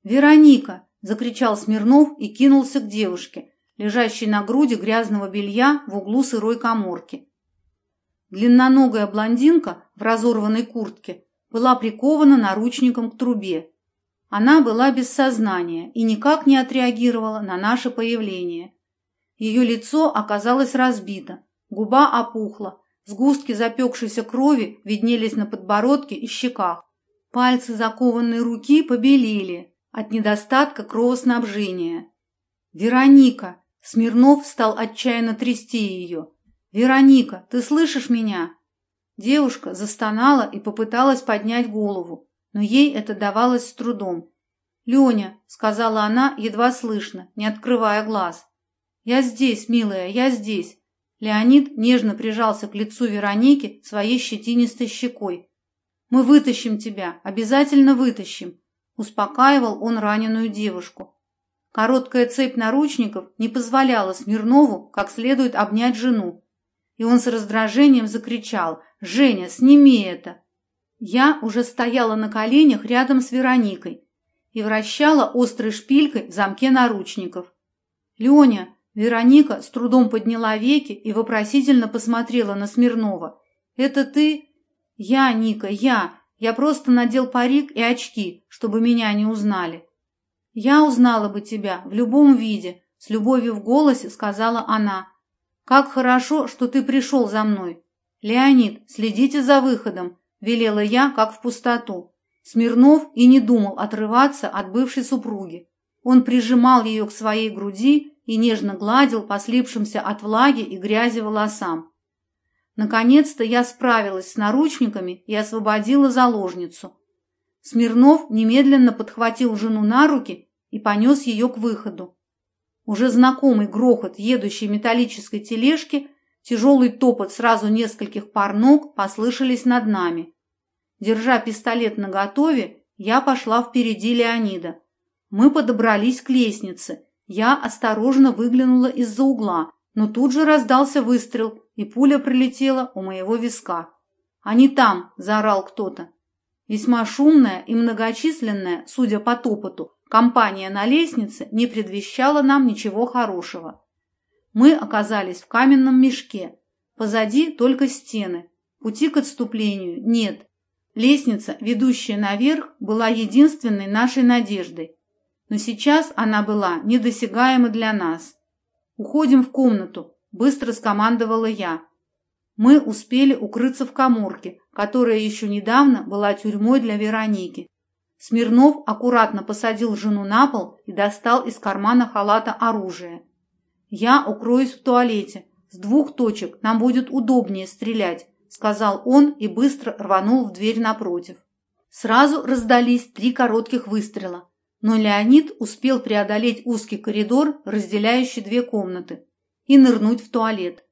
«Вероника!» – закричал Смирнов и кинулся к девушке, лежащей на груди грязного белья в углу сырой коморки. Длинноногая блондинка в разорванной куртке была прикована наручником к трубе. Она была без сознания и никак не отреагировала на наше появление – ее лицо оказалось разбито, губа опухла, сгустки запекшейся крови виднелись на подбородке и щеках. Пальцы закованной руки побелели от недостатка кровоснабжения. «Вероника!» Смирнов стал отчаянно трясти ее. «Вероника, ты слышишь меня?» Девушка застонала и попыталась поднять голову, но ей это давалось с трудом. «Леня», — сказала она, едва слышно, не открывая глаз, «Я здесь, милая, я здесь. Леонид нежно прижался к лицу Вероники своей щетинистой щекой. «Мы вытащим тебя, обязательно вытащим», – успокаивал он раненую девушку. Короткая цепь наручников не позволяла Смирнову как следует обнять жену, и он с раздражением закричал «Женя, сними это!». Я уже стояла на коленях рядом с Вероникой и вращала острой шпилькой в замке наручников. «Леня, Вероника с трудом подняла веки и вопросительно посмотрела на Смирнова. «Это ты?» «Я, Ника, я. Я просто надел парик и очки, чтобы меня не узнали». «Я узнала бы тебя в любом виде», — с любовью в голосе сказала она. «Как хорошо, что ты пришел за мной. Леонид, следите за выходом», — велела я, как в пустоту. Смирнов и не думал отрываться от бывшей супруги. Он прижимал ее к своей груди и нежно гладил по слипшимся от влаги и грязи волосам. Наконец-то я справилась с наручниками и освободила заложницу. Смирнов немедленно подхватил жену на руки и понес ее к выходу. Уже знакомый грохот едущей металлической тележки, тяжелый топот сразу нескольких пар ног послышались над нами. Держа пистолет наготове, я пошла впереди Леонида. Мы подобрались к лестнице, я осторожно выглянула из-за угла, но тут же раздался выстрел, и пуля прилетела у моего виска. «Они там!» – заорал кто-то. Весьма шумная и многочисленная, судя по топоту, компания на лестнице не предвещала нам ничего хорошего. Мы оказались в каменном мешке. Позади только стены. Пути к отступлению нет. Лестница, ведущая наверх, была единственной нашей надеждой но сейчас она была недосягаема для нас. «Уходим в комнату», – быстро скомандовала я. Мы успели укрыться в коморке, которая еще недавно была тюрьмой для Вероники. Смирнов аккуратно посадил жену на пол и достал из кармана халата оружие. «Я укроюсь в туалете. С двух точек нам будет удобнее стрелять», – сказал он и быстро рванул в дверь напротив. Сразу раздались три коротких выстрела. Но Леонид успел преодолеть узкий коридор, разделяющий две комнаты, и нырнуть в туалет.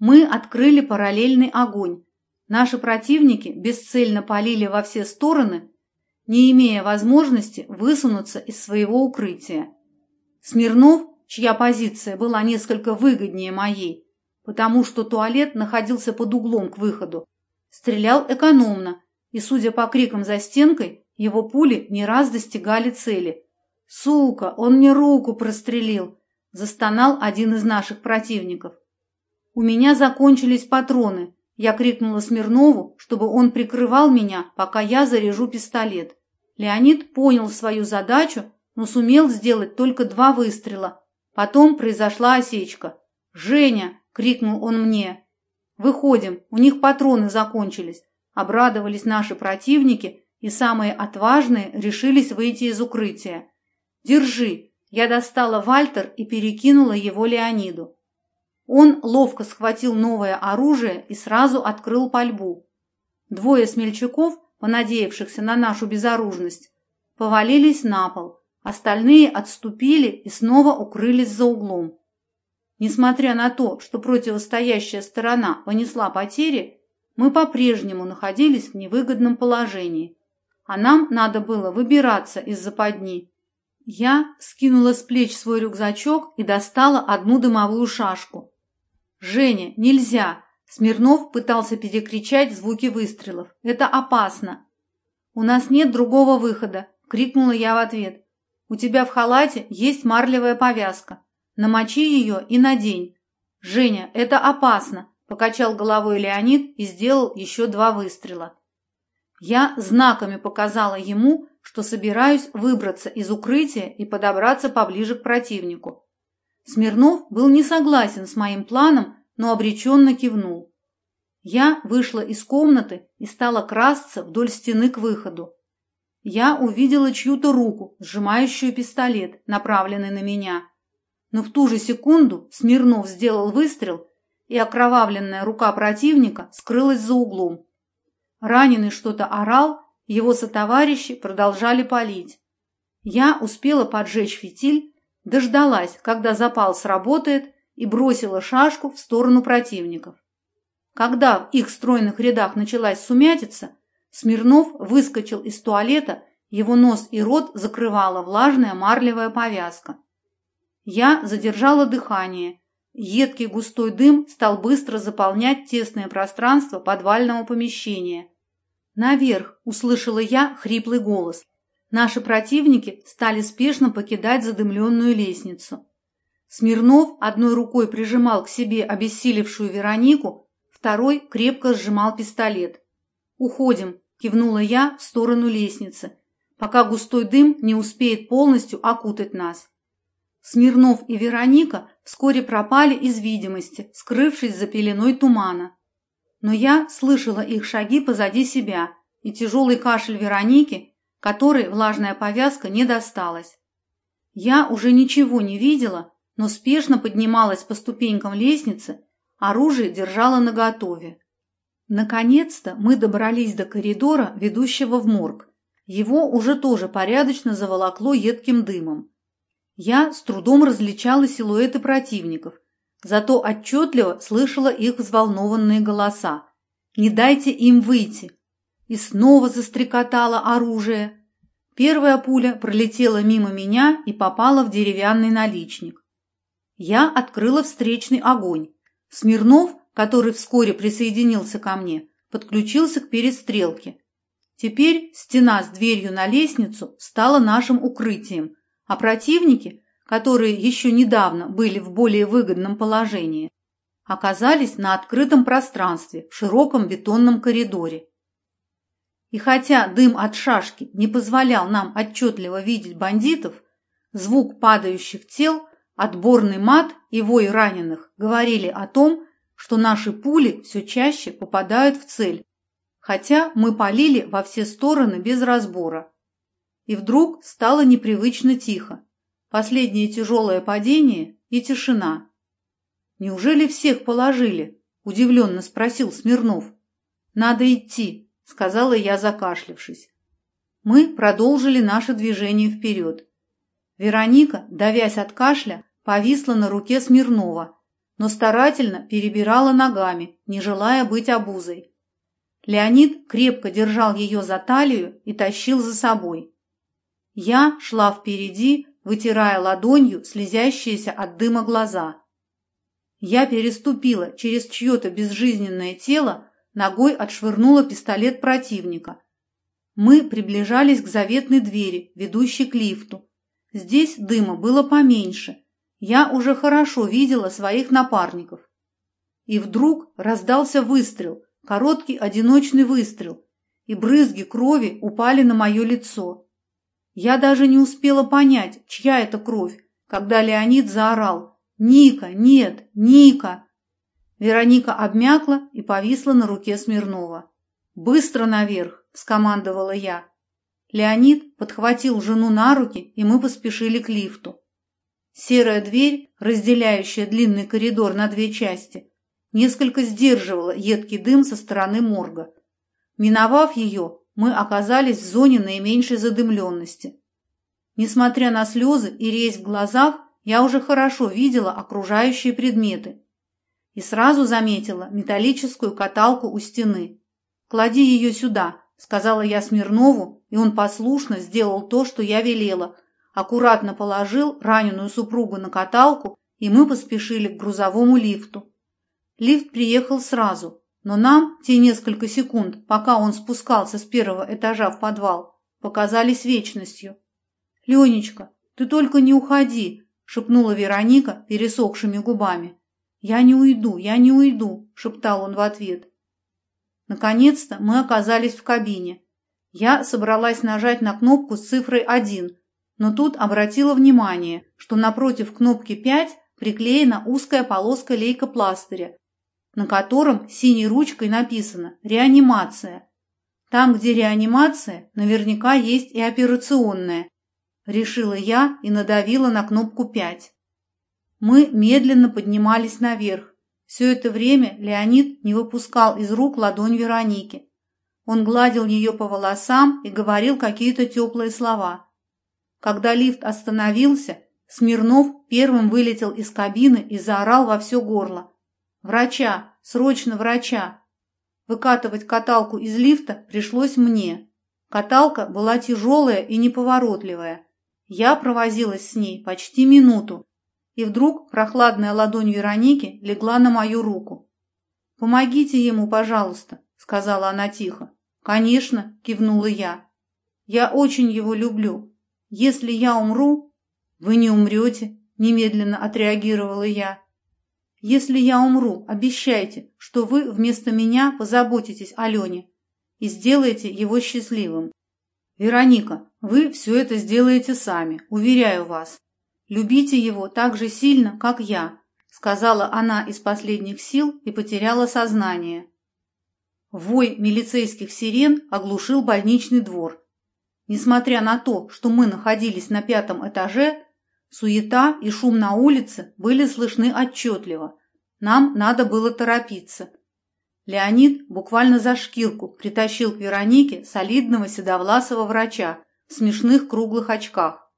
Мы открыли параллельный огонь. Наши противники бесцельно полили во все стороны, не имея возможности высунуться из своего укрытия. Смирнов, чья позиция была несколько выгоднее моей, потому что туалет находился под углом к выходу, стрелял экономно и, судя по крикам за стенкой, его пули не раз достигали цели. «Сука, он мне руку прострелил!» – застонал один из наших противников. «У меня закончились патроны», – я крикнула Смирнову, чтобы он прикрывал меня, пока я заряжу пистолет. Леонид понял свою задачу, но сумел сделать только два выстрела. Потом произошла осечка. «Женя!» – крикнул он мне. «Выходим, у них патроны закончились». Обрадовались наши противники и самые отважные решились выйти из укрытия. «Держи!» Я достала Вальтер и перекинула его Леониду. Он ловко схватил новое оружие и сразу открыл пальбу. Двое смельчаков, понадеявшихся на нашу безоружность, повалились на пол, остальные отступили и снова укрылись за углом. Несмотря на то, что противостоящая сторона понесла потери, мы по-прежнему находились в невыгодном положении а нам надо было выбираться из западни. Я скинула с плеч свой рюкзачок и достала одну дымовую шашку. «Женя, нельзя!» Смирнов пытался перекричать звуки выстрелов. «Это опасно!» «У нас нет другого выхода!» — крикнула я в ответ. «У тебя в халате есть марлевая повязка. Намочи ее и надень!» «Женя, это опасно!» — покачал головой Леонид и сделал еще два выстрела. Я знаками показала ему, что собираюсь выбраться из укрытия и подобраться поближе к противнику. Смирнов был не согласен с моим планом, но обреченно кивнул. Я вышла из комнаты и стала красться вдоль стены к выходу. Я увидела чью-то руку, сжимающую пистолет, направленный на меня. Но в ту же секунду Смирнов сделал выстрел, и окровавленная рука противника скрылась за углом. Раненый что-то орал, его сотоварищи продолжали палить. Я успела поджечь фитиль, дождалась, когда запал сработает, и бросила шашку в сторону противников. Когда в их стройных рядах началась сумятица, Смирнов выскочил из туалета, его нос и рот закрывала влажная марлевая повязка. Я задержала дыхание. Едкий густой дым стал быстро заполнять тесное пространство подвального помещения. «Наверх!» – услышала я хриплый голос. Наши противники стали спешно покидать задымленную лестницу. Смирнов одной рукой прижимал к себе обессилевшую Веронику, второй крепко сжимал пистолет. «Уходим!» – кивнула я в сторону лестницы, пока густой дым не успеет полностью окутать нас. Смирнов и Вероника вскоре пропали из видимости, скрывшись за пеленой тумана. Но я слышала их шаги позади себя и тяжелый кашель Вероники, которой влажная повязка не досталась. Я уже ничего не видела, но спешно поднималась по ступенькам лестницы, оружие держала наготове. Наконец-то мы добрались до коридора, ведущего в морг. Его уже тоже порядочно заволокло едким дымом. Я с трудом различала силуэты противников, зато отчетливо слышала их взволнованные голоса. «Не дайте им выйти!» И снова застрекотало оружие. Первая пуля пролетела мимо меня и попала в деревянный наличник. Я открыла встречный огонь. Смирнов, который вскоре присоединился ко мне, подключился к перестрелке. Теперь стена с дверью на лестницу стала нашим укрытием, а противники, которые еще недавно были в более выгодном положении, оказались на открытом пространстве в широком бетонном коридоре. И хотя дым от шашки не позволял нам отчетливо видеть бандитов, звук падающих тел Отборный мат и вой раненых говорили о том, что наши пули все чаще попадают в цель, хотя мы полили во все стороны без разбора. И вдруг стало непривычно тихо. Последнее тяжелое падение и тишина. «Неужели всех положили?» – удивленно спросил Смирнов. «Надо идти», – сказала я, закашлившись. Мы продолжили наше движение вперед. Вероника, давясь от кашля, повисла на руке Смирнова, но старательно перебирала ногами, не желая быть обузой. Леонид крепко держал ее за талию и тащил за собой. Я шла впереди, вытирая ладонью слезящиеся от дыма глаза. Я переступила через чье-то безжизненное тело, ногой отшвырнула пистолет противника. Мы приближались к заветной двери, ведущей к лифту. Здесь дыма было поменьше, я уже хорошо видела своих напарников. И вдруг раздался выстрел, короткий одиночный выстрел, и брызги крови упали на мое лицо. Я даже не успела понять, чья это кровь, когда Леонид заорал «Ника! Нет! Ника!». Вероника обмякла и повисла на руке Смирнова. «Быстро наверх!» – скомандовала я. Леонид подхватил жену на руки, и мы поспешили к лифту. Серая дверь, разделяющая длинный коридор на две части, несколько сдерживала едкий дым со стороны морга. Миновав ее, мы оказались в зоне наименьшей задымленности. Несмотря на слезы и резь в глазах, я уже хорошо видела окружающие предметы и сразу заметила металлическую каталку у стены. «Клади ее сюда», — сказала я Смирнову, и он послушно сделал то, что я велела — аккуратно положил раненую супругу на каталку, и мы поспешили к грузовому лифту. Лифт приехал сразу, но нам те несколько секунд, пока он спускался с первого этажа в подвал, показались вечностью. «Ленечка, ты только не уходи!» — шепнула Вероника пересохшими губами. «Я не уйду, я не уйду!» — шептал он в ответ. Наконец-то мы оказались в кабине. Я собралась нажать на кнопку с цифрой один но тут обратила внимание, что напротив кнопки 5 приклеена узкая полоска лейкопластыря, на котором синей ручкой написано «Реанимация». Там, где реанимация, наверняка есть и операционная. Решила я и надавила на кнопку 5. Мы медленно поднимались наверх. Все это время Леонид не выпускал из рук ладонь Вероники. Он гладил ее по волосам и говорил какие-то теплые слова. Когда лифт остановился, Смирнов первым вылетел из кабины и заорал во все горло. «Врача! Срочно врача!» Выкатывать каталку из лифта пришлось мне. Каталка была тяжелая и неповоротливая. Я провозилась с ней почти минуту, и вдруг прохладная ладонь Вероники легла на мою руку. «Помогите ему, пожалуйста», — сказала она тихо. «Конечно», — кивнула я. «Я очень его люблю. Если я умру...» «Вы не умрете», — немедленно отреагировала я. «Если я умру, обещайте, что вы вместо меня позаботитесь о Лене и сделаете его счастливым. Вероника, вы все это сделаете сами, уверяю вас. Любите его так же сильно, как я, сказала она из последних сил и потеряла сознание. Вой милицейских сирен оглушил больничный двор. Несмотря на то, что мы находились на пятом этаже, суета и шум на улице были слышны отчетливо. Нам надо было торопиться. Леонид буквально за шкирку притащил к Веронике солидного седовласого врача в смешных круглых очках.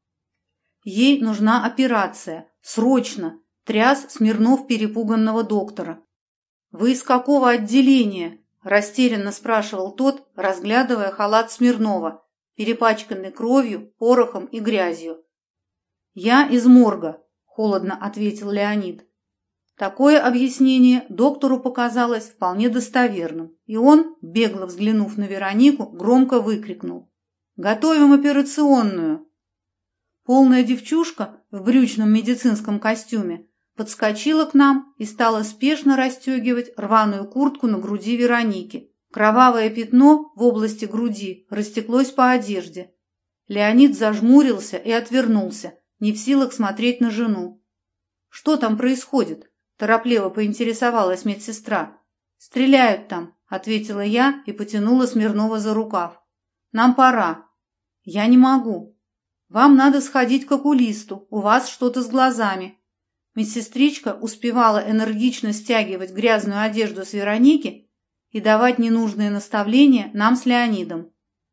Ей нужна операция. Срочно!» – тряс Смирнов перепуганного доктора. «Вы из какого отделения?» – растерянно спрашивал тот, разглядывая халат Смирнова, перепачканный кровью, порохом и грязью. «Я из морга», – холодно ответил Леонид. Такое объяснение доктору показалось вполне достоверным, и он, бегло взглянув на Веронику, громко выкрикнул. «Готовим операционную!» Полная девчушка в брючном медицинском костюме подскочила к нам и стала спешно расстегивать рваную куртку на груди Вероники. Кровавое пятно в области груди растеклось по одежде. Леонид зажмурился и отвернулся, не в силах смотреть на жену. «Что там происходит?» – торопливо поинтересовалась медсестра. «Стреляют там», – ответила я и потянула Смирнова за рукав. «Нам пора». «Я не могу», вам надо сходить к окулисту, у вас что-то с глазами. Медсестричка успевала энергично стягивать грязную одежду с Вероники и давать ненужные наставления нам с Леонидом.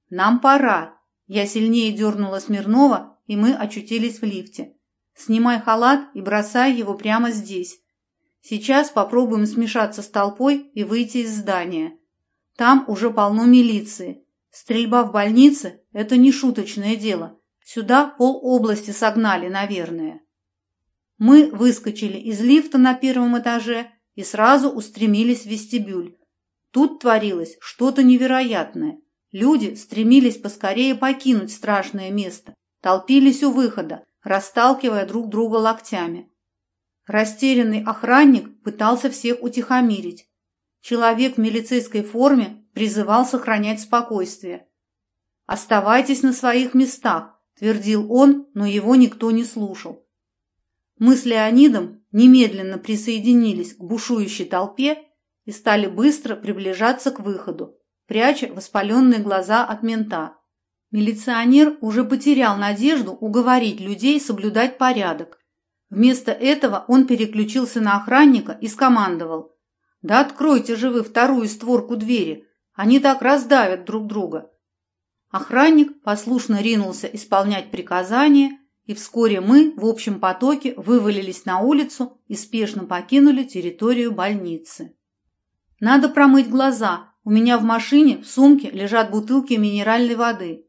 Нам пора. Я сильнее дернула Смирнова, и мы очутились в лифте. Снимай халат и бросай его прямо здесь. Сейчас попробуем смешаться с толпой и выйти из здания. Там уже полно милиции. Стрельба в больнице – это не шуточное дело. Сюда пол области согнали, наверное. Мы выскочили из лифта на первом этаже и сразу устремились в вестибюль. Тут творилось что-то невероятное. Люди стремились поскорее покинуть страшное место, толпились у выхода, расталкивая друг друга локтями. Растерянный охранник пытался всех утихомирить. Человек в милицейской форме призывал сохранять спокойствие. «Оставайтесь на своих местах, твердил он, но его никто не слушал. Мы с Леонидом немедленно присоединились к бушующей толпе и стали быстро приближаться к выходу, пряча воспаленные глаза от мента. Милиционер уже потерял надежду уговорить людей соблюдать порядок. Вместо этого он переключился на охранника и скомандовал. «Да откройте же вы вторую створку двери, они так раздавят друг друга». Охранник послушно ринулся исполнять приказания, и вскоре мы в общем потоке вывалились на улицу и спешно покинули территорию больницы. Надо промыть глаза. У меня в машине в сумке лежат бутылки минеральной воды.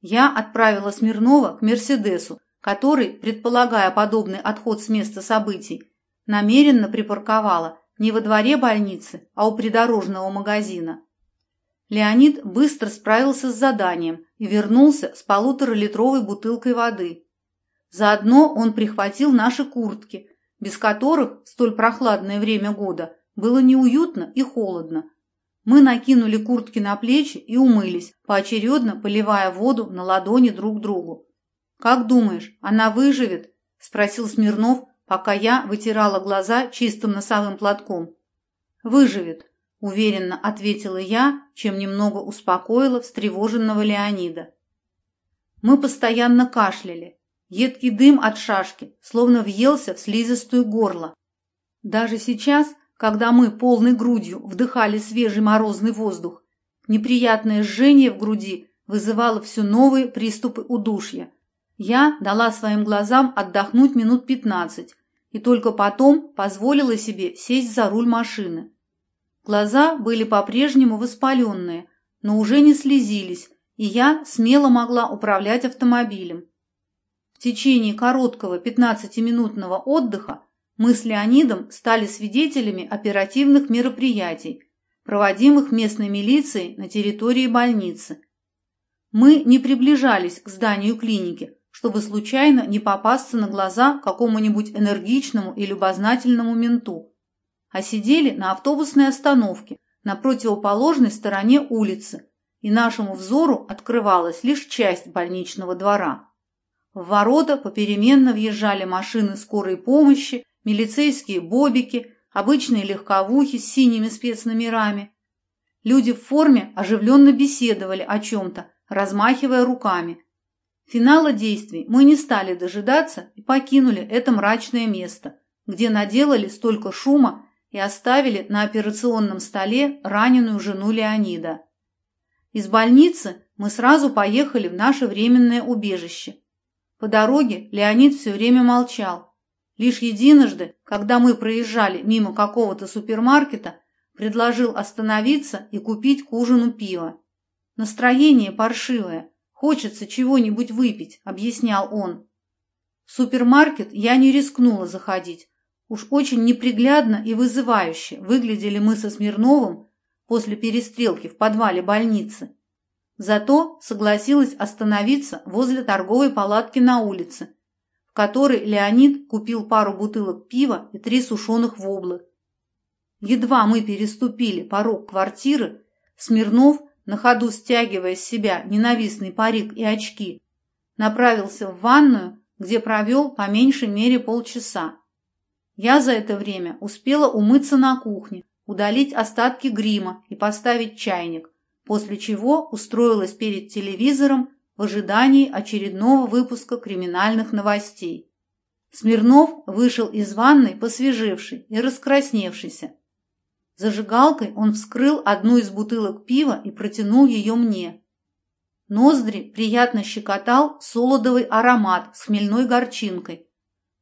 Я отправила Смирнова к Мерседесу, который, предполагая подобный отход с места событий, намеренно припарковала не во дворе больницы, а у придорожного магазина. Леонид быстро справился с заданием и вернулся с полуторалитровой бутылкой воды. Заодно он прихватил наши куртки, без которых в столь прохладное время года было неуютно и холодно. Мы накинули куртки на плечи и умылись, поочередно поливая воду на ладони друг другу. «Как думаешь, она выживет?» – спросил Смирнов, пока я вытирала глаза чистым носовым платком. «Выживет», – уверенно ответила я, чем немного успокоила встревоженного Леонида. Мы постоянно кашляли. Едкий дым от шашки словно въелся в слизистую горло. Даже сейчас, когда мы полной грудью вдыхали свежий морозный воздух, неприятное жжение в груди вызывало все новые приступы удушья. Я дала своим глазам отдохнуть минут пятнадцать и только потом позволила себе сесть за руль машины. Глаза были по-прежнему воспаленные, но уже не слезились, и я смело могла управлять автомобилем. В течение короткого 15-минутного отдыха мы с Леонидом стали свидетелями оперативных мероприятий, проводимых местной милицией на территории больницы. Мы не приближались к зданию клиники, чтобы случайно не попасться на глаза какому-нибудь энергичному и любознательному менту, а сидели на автобусной остановке на противоположной стороне улицы, и нашему взору открывалась лишь часть больничного двора. В ворота попеременно въезжали машины скорой помощи, милицейские бобики, обычные легковухи с синими спецномерами. Люди в форме оживленно беседовали о чем-то, размахивая руками. Финала действий мы не стали дожидаться и покинули это мрачное место, где наделали столько шума и оставили на операционном столе раненую жену Леонида. Из больницы мы сразу поехали в наше временное убежище. По дороге Леонид все время молчал. Лишь единожды, когда мы проезжали мимо какого-то супермаркета, предложил остановиться и купить к ужину пиво. Настроение паршивое, хочется чего-нибудь выпить, объяснял он. В супермаркет я не рискнула заходить. Уж очень неприглядно и вызывающе выглядели мы со Смирновым после перестрелки в подвале больницы. Зато согласилась остановиться возле торговой палатки на улице, в которой Леонид купил пару бутылок пива и три сушеных воблы. Едва мы переступили порог квартиры, Смирнов, на ходу стягивая с себя ненавистный парик и очки, направился в ванную, где провел по меньшей мере полчаса. Я за это время успела умыться на кухне, удалить остатки грима и поставить чайник, после чего устроилась перед телевизором в ожидании очередного выпуска криминальных новостей. Смирнов вышел из ванной посвежевший и раскрасневшийся. Зажигалкой он вскрыл одну из бутылок пива и протянул ее мне. Ноздри приятно щекотал солодовый аромат с хмельной горчинкой,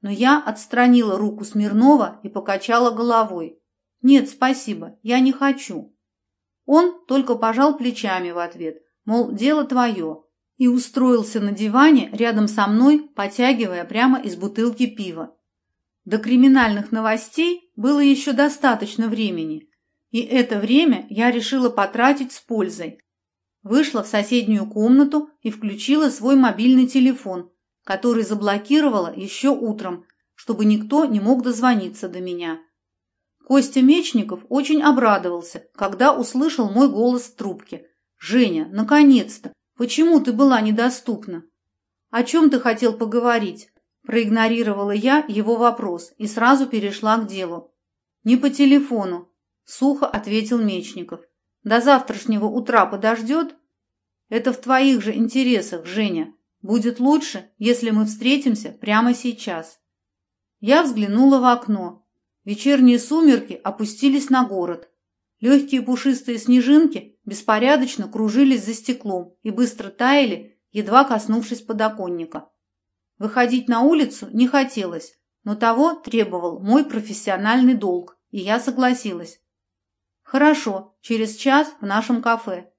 но я отстранила руку Смирнова и покачала головой. «Нет, спасибо, я не хочу». Он только пожал плечами в ответ, мол, дело твое, и устроился на диване рядом со мной, потягивая прямо из бутылки пива. До криминальных новостей было еще достаточно времени, и это время я решила потратить с пользой. Вышла в соседнюю комнату и включила свой мобильный телефон, который заблокировала еще утром, чтобы никто не мог дозвониться до меня. Костя Мечников очень обрадовался, когда услышал мой голос в трубке. «Женя, наконец-то! Почему ты была недоступна?» «О чем ты хотел поговорить?» Проигнорировала я его вопрос и сразу перешла к делу. «Не по телефону», — сухо ответил Мечников. «До завтрашнего утра подождет?» «Это в твоих же интересах, Женя. Будет лучше, если мы встретимся прямо сейчас». Я взглянула в окно. Вечерние сумерки опустились на город. Легкие пушистые снежинки беспорядочно кружились за стеклом и быстро таяли, едва коснувшись подоконника. Выходить на улицу не хотелось, но того требовал мой профессиональный долг, и я согласилась. «Хорошо, через час в нашем кафе.